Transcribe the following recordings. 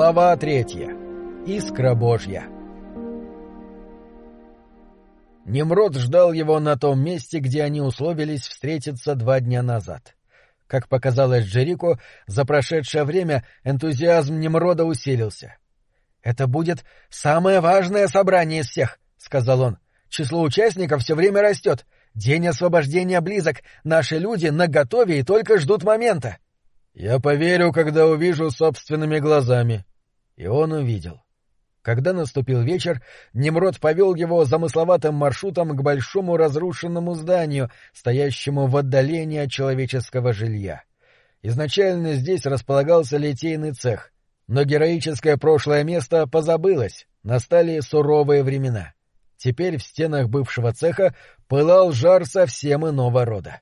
Глава третья. Искра Божья. Немрод ждал его на том месте, где они условились встретиться два дня назад. Как показалось Джерико, за прошедшее время энтузиазм Немрода усилился. «Это будет самое важное собрание из всех», — сказал он. «Число участников все время растет. День освобождения близок. Наши люди наготове и только ждут момента». «Я поверю, когда увижу собственными глазами». И он увидел. Когда наступил вечер, Немрод повел его замысловатым маршрутом к большому разрушенному зданию, стоящему в отдалении от человеческого жилья. Изначально здесь располагался литейный цех, но героическое прошлое место позабылось, настали суровые времена. Теперь в стенах бывшего цеха пылал жар совсем иного рода.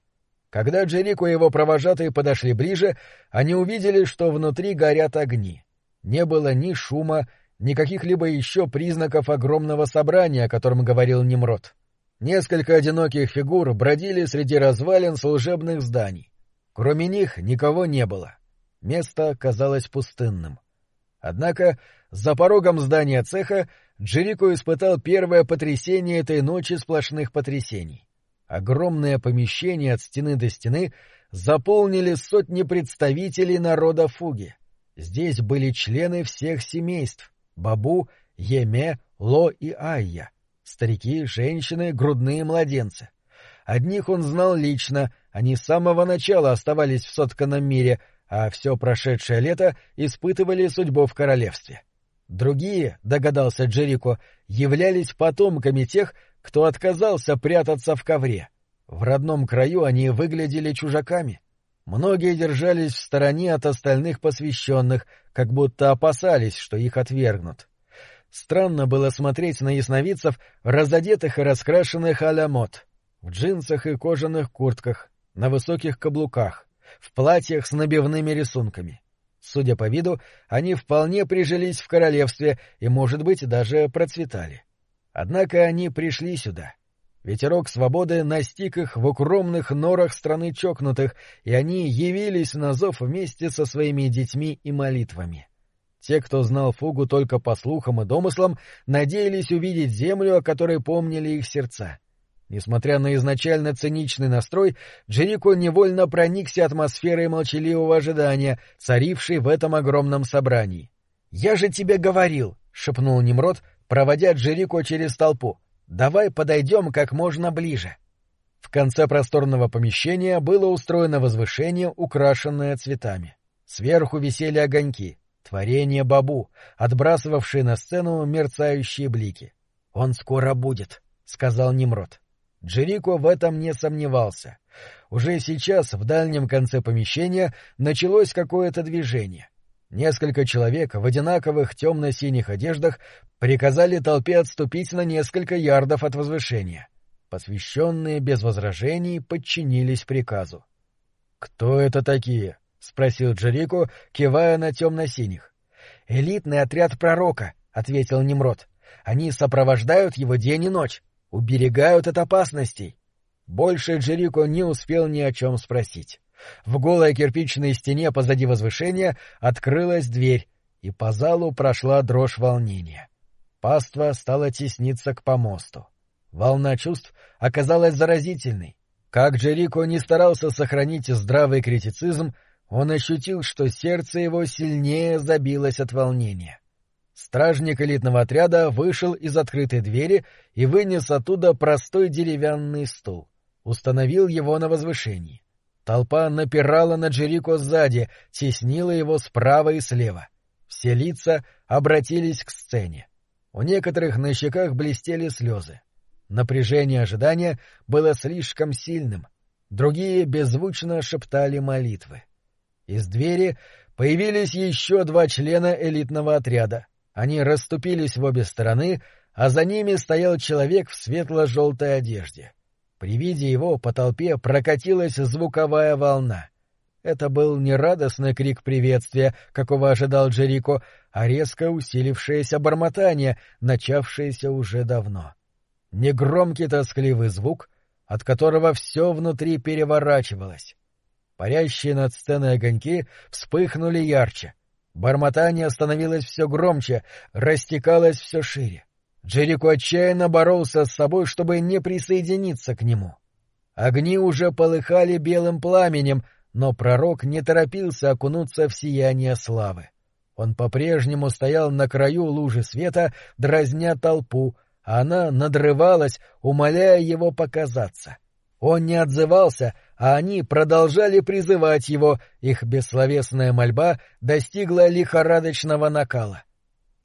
Когда Джерико и его провожатые подошли ближе, они увидели, что внутри горят огни. Не было ни шума, ни каких-либо еще признаков огромного собрания, о котором говорил Немрод. Несколько одиноких фигур бродили среди развалин служебных зданий. Кроме них никого не было. Место казалось пустынным. Однако за порогом здания цеха Джерико испытал первое потрясение этой ночи сплошных потрясений. Огромное помещение от стены до стены заполнили сотни представителей народа Фуги. Здесь были члены всех семейств — Бабу, Еме, Ло и Айя, старики, женщины, грудные младенцы. Одних он знал лично, они с самого начала оставались в сотканном мире, а все прошедшее лето испытывали судьбу в королевстве. Другие, догадался Джерико, являлись потомками тех, кто отказался прятаться в ковре. В родном краю они выглядели чужаками. Многие держались в стороне от остальных посвященных, как будто опасались, что их отвергнут. Странно было смотреть на ясновидцев, разодетых и раскрашенных а в джинсах и кожаных куртках, на высоких каблуках, в платьях с набивными рисунками. Судя по виду, они вполне прижились в королевстве и, может быть, даже процветали. Однако они пришли сюда. Ветерок свободы настиг их в укромных норах страны чокнутых, и они явились на зов вместе со своими детьми и молитвами. Те, кто знал фугу только по слухам и домыслам, надеялись увидеть землю, о которой помнили их сердца. Несмотря на изначально циничный настрой, Джерико невольно проникся атмосферой молчаливого ожидания, царившей в этом огромном собрании. — Я же тебе говорил! — шепнул Немрод, проводя Джерико через толпу. «Давай подойдем как можно ближе». В конце просторного помещения было устроено возвышение, украшенное цветами. Сверху висели огоньки, творение бабу, отбрасывавшие на сцену мерцающие блики. «Он скоро будет», — сказал Немрод. Джерико в этом не сомневался. Уже сейчас в дальнем конце помещения началось какое-то движение — Несколько человек в одинаковых темно-синих одеждах приказали толпе отступить на несколько ярдов от возвышения. Посвященные без возражений подчинились приказу. — Кто это такие? — спросил Джерико, кивая на темно-синих. — Элитный отряд пророка, — ответил Немрод. — Они сопровождают его день и ночь, уберегают от опасностей. Больше Джерико не успел ни о чем спросить. В голой кирпичной стене позади возвышения открылась дверь, и по залу прошла дрожь волнения. Паства стала тесниться к помосту. Волна чувств оказалась заразительной. Как Джерико не старался сохранить здравый критицизм, он ощутил, что сердце его сильнее забилось от волнения. Стражник элитного отряда вышел из открытой двери и вынес оттуда простой деревянный стул. Установил его на возвышении. Толпа напирала на Джерико сзади, теснила его справа и слева. Все лица обратились к сцене. У некоторых на щеках блестели слезы. Напряжение ожидания было слишком сильным. Другие беззвучно шептали молитвы. Из двери появились еще два члена элитного отряда. Они расступились в обе стороны, а за ними стоял человек в светло-желтой одежде. При виде его по толпе прокатилась звуковая волна. Это был не радостный крик приветствия, какого ожидал Джерико, а резко усилившееся бормотание, начавшееся уже давно. Негромкий тоскливый звук, от которого все внутри переворачивалось. Парящие над сценой огоньки вспыхнули ярче. Бормотание становилось все громче, растекалось все шире. Джерико отчаянно боролся с собой, чтобы не присоединиться к нему. Огни уже полыхали белым пламенем, но пророк не торопился окунуться в сияние славы. Он по-прежнему стоял на краю лужи света, дразня толпу, а она надрывалась, умоляя его показаться. Он не отзывался, а они продолжали призывать его, их бессловесная мольба достигла лихорадочного накала.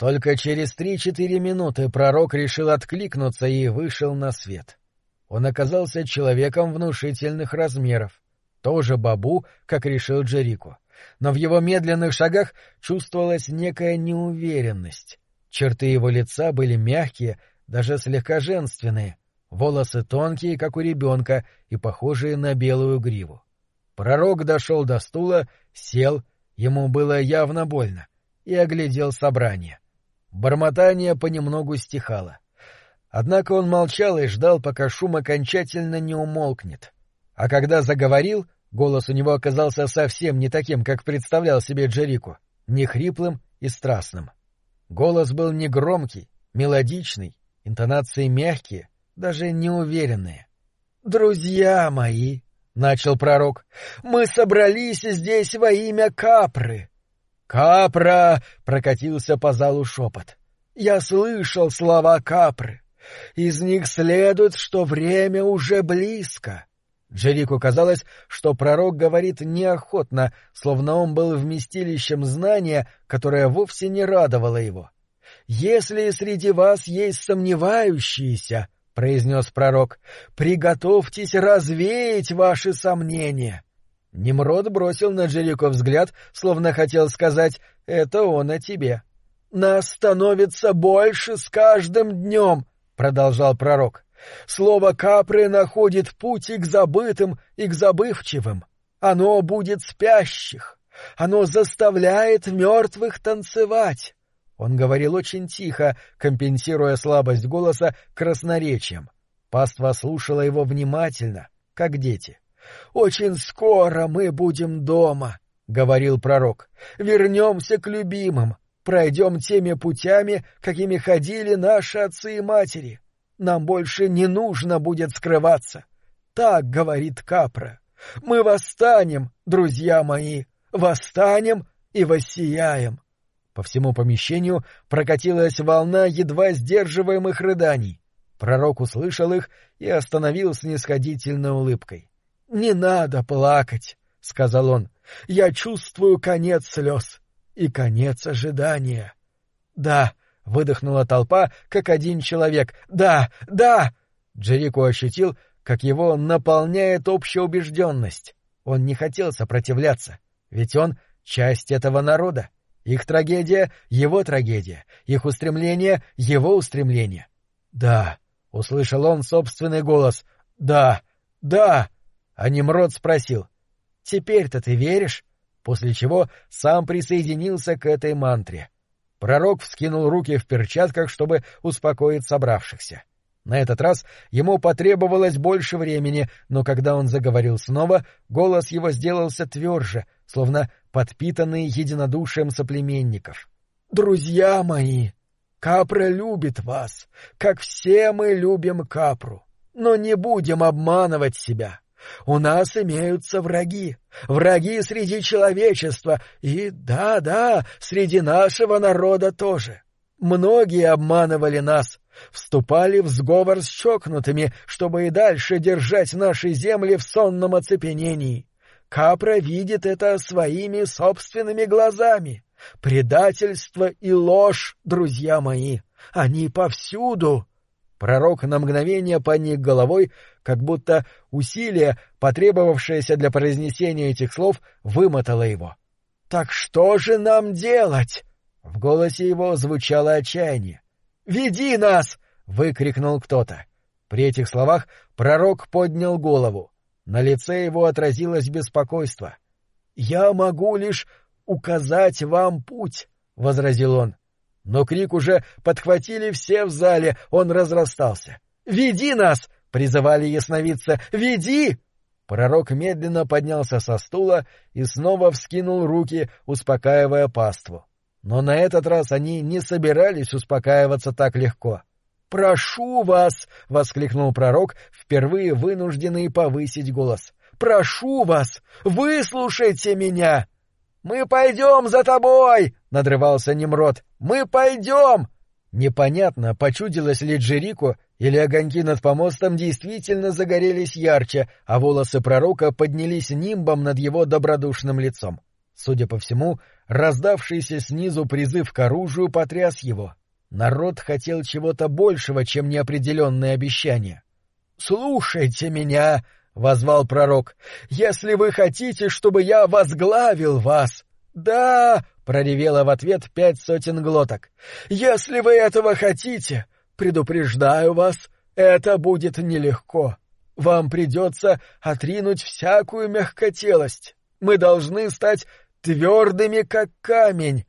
Только через три-четыре минуты пророк решил откликнуться и вышел на свет. Он оказался человеком внушительных размеров, тоже бабу, как решил Джерико. Но в его медленных шагах чувствовалась некая неуверенность. Черты его лица были мягкие, даже слегка женственные, волосы тонкие, как у ребенка, и похожие на белую гриву. Пророк дошел до стула, сел, ему было явно больно, и оглядел собрание. Бормотание понемногу стихало. Однако он молчал и ждал, пока шум окончательно не умолкнет. А когда заговорил, голос у него оказался совсем не таким, как представлял себе Джерику, не хриплым и страстным. Голос был не громкий, мелодичный, интонации мягкие, даже неуверенные. «Друзья мои!» — начал пророк. «Мы собрались здесь во имя Капры. «Капра!» — прокатился по залу шепот. «Я слышал слова Капры. Из них следует, что время уже близко». Джерику казалось, что пророк говорит неохотно, словно он был вместилищем знания, которое вовсе не радовало его. «Если среди вас есть сомневающиеся, — произнес пророк, — приготовьтесь развеять ваши сомнения. Немрод бросил на Джерико взгляд, словно хотел сказать «это он о тебе». «Нас становится больше с каждым днем», — продолжал пророк. «Слово капры находит путь и к забытым, и к забывчивым. Оно будет спящих. Оно заставляет мертвых танцевать». Он говорил очень тихо, компенсируя слабость голоса красноречием. Паства слушала его внимательно, как дети. Очень скоро мы будем дома, — говорил пророк. — Вернемся к любимым, пройдем теми путями, какими ходили наши отцы и матери. Нам больше не нужно будет скрываться. Так говорит Капра. Мы восстанем, друзья мои, восстанем и воссияем. По всему помещению прокатилась волна едва сдерживаемых рыданий. Пророк услышал их и остановил снисходительной улыбкой. «Не надо плакать», — сказал он. «Я чувствую конец слез и конец ожидания». «Да», — выдохнула толпа, как один человек. «Да, да!» Джерико ощутил, как его наполняет общая убежденность. Он не хотел сопротивляться, ведь он — часть этого народа. Их трагедия — его трагедия, их устремление — его устремление. «Да», — услышал он собственный голос, — «да, да!» А Немрод спросил, «Теперь-то ты веришь?» После чего сам присоединился к этой мантре. Пророк вскинул руки в перчатках, чтобы успокоить собравшихся. На этот раз ему потребовалось больше времени, но когда он заговорил снова, голос его сделался тверже, словно подпитанный единодушием соплеменников. «Друзья мои, Капра любит вас, как все мы любим Капру, но не будем обманывать себя. У нас имеются враги, враги среди человечества, и, да-да, среди нашего народа тоже. Многие обманывали нас, вступали в сговор с чокнутыми, чтобы и дальше держать наши земли в сонном оцепенении. Капра видит это своими собственными глазами. Предательство и ложь, друзья мои, они повсюду. Пророк на мгновение поник головой, как будто усилие, потребовавшееся для произнесения этих слов, вымотало его. «Так что же нам делать?» В голосе его звучало отчаяние. «Веди нас!» — выкрикнул кто-то. При этих словах пророк поднял голову. На лице его отразилось беспокойство. «Я могу лишь указать вам путь», — возразил он. Но крик уже подхватили все в зале, он разрастался. «Веди нас!» — призывали ясновидца. «Веди!» Пророк медленно поднялся со стула и снова вскинул руки, успокаивая паству. Но на этот раз они не собирались успокаиваться так легко. «Прошу вас!» — воскликнул пророк, впервые вынужденный повысить голос. «Прошу вас! Выслушайте меня!» «Мы пойдем за тобой!» — надрывался Немрод. «Мы пойдем!» Непонятно, почудилось ли Джерику, или огоньки над помостом действительно загорелись ярче, а волосы пророка поднялись нимбом над его добродушным лицом. Судя по всему, раздавшийся снизу призыв к оружию потряс его. Народ хотел чего-то большего, чем неопределенные обещания. «Слушайте меня!» — возвал пророк. «Если вы хотите, чтобы я возглавил вас...» «Да!» — проревело в ответ пять сотен глоток. «Если вы этого хотите, предупреждаю вас, это будет нелегко. Вам придется отринуть всякую мягкотелость. Мы должны стать твердыми, как камень.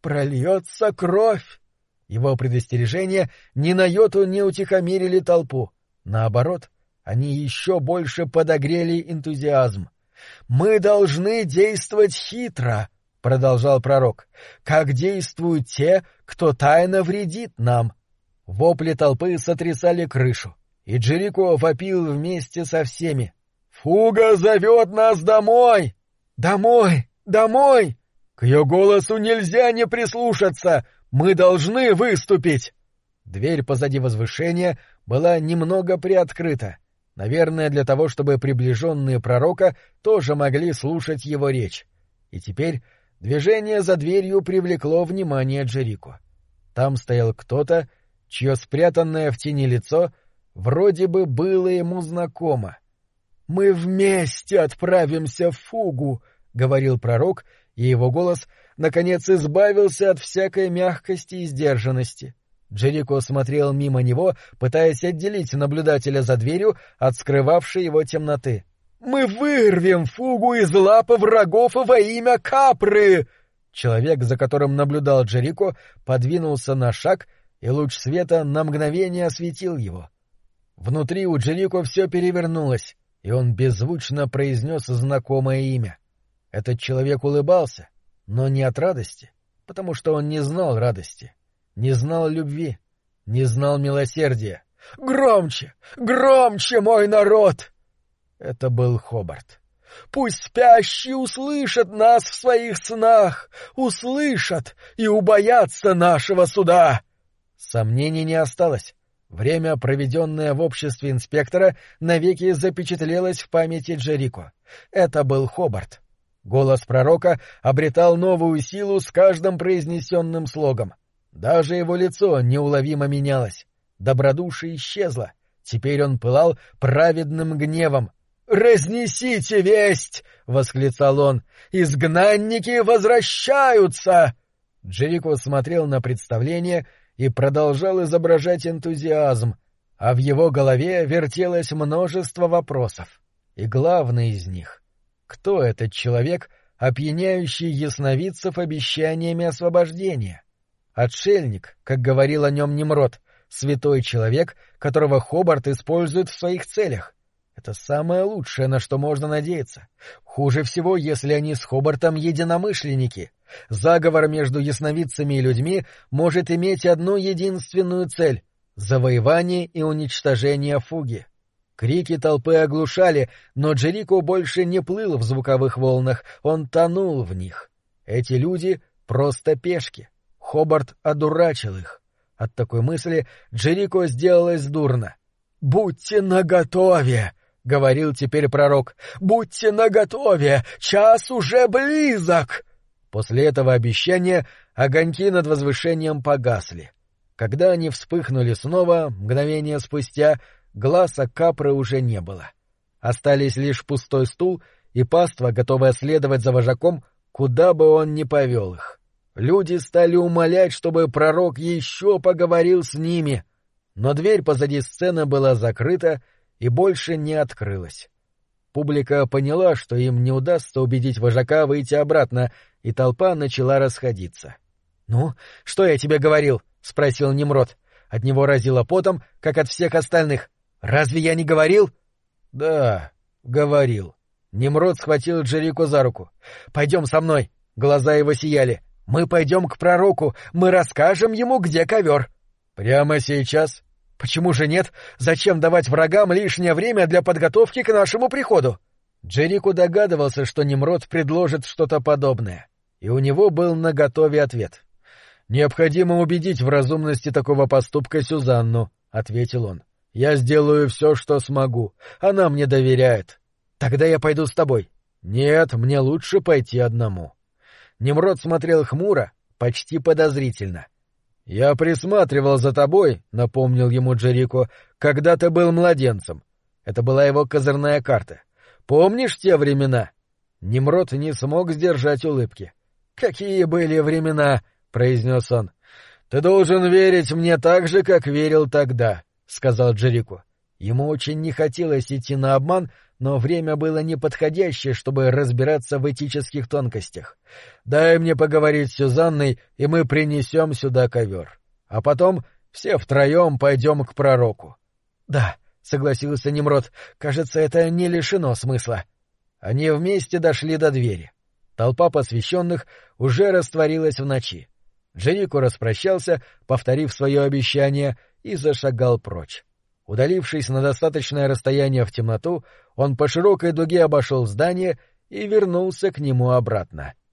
Прольется кровь. Его предостережения ни на йоту не утихомирили толпу. Наоборот, они еще больше подогрели энтузиазм. «Мы должны действовать хитро», — продолжал пророк, — «как действуют те, кто тайно вредит нам». Вопли толпы сотрясали крышу, и Джерико вопил вместе со всеми. «Фуга зовет нас домой! Домой! Домой! К ее голосу нельзя не прислушаться! Мы должны выступить!» Дверь позади возвышения была немного приоткрыта, наверное, для того, чтобы приближенные пророка тоже могли слушать его речь. И теперь движение за дверью привлекло внимание Джерико. Там стоял кто-то, чье спрятанное в тени лицо вроде бы было ему знакомо. «Мы вместе отправимся в фугу», — говорил пророк, и его голос наконец избавился от всякой мягкости и сдержанности. Джерико смотрел мимо него, пытаясь отделить наблюдателя за дверью от скрывавшей его темноты. «Мы вырвем фугу из лапы врагов во имя Капры!» Человек, за которым наблюдал Джерико, подвинулся на шаг, и луч света на мгновение осветил его. Внутри у Джерико все перевернулось, и он беззвучно произнес знакомое имя. Этот человек улыбался, но не от радости, потому что он не знал радости, не знал любви, не знал милосердия. «Громче! Громче, мой народ!» Это был Хобарт. «Пусть спящие услышат нас в своих снах, услышат и убоятся нашего суда!» Сомнений не осталось. Время, проведенное в обществе инспектора, навеки запечатлелось в памяти Джерико. Это был Хобарт. Голос пророка обретал новую силу с каждым произнесенным слогом. Даже его лицо неуловимо менялось. Добродушие исчезло. Теперь он пылал праведным гневом. «Разнесите весть!» — восклицал он. «Изгнанники возвращаются!» Джерико смотрел на представление и продолжал изображать энтузиазм, а в его голове вертелось множество вопросов. И главный из них кто этот человек, опьяняющий ясновидцев обещаниями освобождения? Отшельник, как говорил о нем Немрод, святой человек, которого Хобарт использует в своих целях. Это самое лучшее, на что можно надеяться. Хуже всего, если они с Хобартом единомышленники. Заговор между ясновидцами и людьми может иметь одну единственную цель — завоевание и уничтожение фуги. Крики толпы оглушали, но Джерико больше не плыл в звуковых волнах, он тонул в них. Эти люди — просто пешки. Хобарт одурачил их. От такой мысли Джерико сделалось дурно. «Будьте наготове!» — говорил теперь пророк. «Будьте наготове! Час уже близок!» После этого обещания огоньки над возвышением погасли. Когда они вспыхнули снова, мгновение спустя, глаза капры уже не было. Остались лишь пустой стул и паства, готовая следовать за вожаком, куда бы он ни повел их. Люди стали умолять, чтобы пророк еще поговорил с ними, но дверь позади сцены была закрыта и больше не открылась. Публика поняла, что им не удастся убедить вожака выйти обратно, и толпа начала расходиться. — Ну, что я тебе говорил? — спросил Немрод. От него разило потом, как от всех остальных. Разве я не говорил? — Да, говорил. Немрод схватил Джерико за руку. — Пойдем со мной. Глаза его сияли. — Мы пойдем к пророку. Мы расскажем ему, где ковер. — Прямо сейчас? — Почему же нет? Зачем давать врагам лишнее время для подготовки к нашему приходу? Джерико догадывался, что Немрод предложит что-то подобное. И у него был наготове ответ. — Необходимо убедить в разумности такого поступка Сюзанну, — ответил он. — Я сделаю все, что смогу. Она мне доверяет. Тогда я пойду с тобой. Нет, мне лучше пойти одному. Немрод смотрел хмуро, почти подозрительно. Я присматривал за тобой, напомнил ему Джерико, когда ты был младенцем. Это была его козырная карта. Помнишь те времена? Немрод не смог сдержать улыбки. Какие были времена, произнес он. Ты должен верить мне так же, как верил тогда, сказал Джерико. Ему очень не хотелось идти на обман, но время было неподходящее, чтобы разбираться в этических тонкостях. Дай мне поговорить с Сюзанной, и мы принесем сюда ковер. А потом все втроем пойдем к пророку. — Да, — согласился Немрод, — кажется, это не лишено смысла. Они вместе дошли до двери. Толпа посвященных уже растворилась в ночи. Джерико распрощался, повторив свое обещание, и зашагал прочь. Удалившись на достаточное расстояние в темноту, он по широкой дуге обошел здание и вернулся к нему обратно. —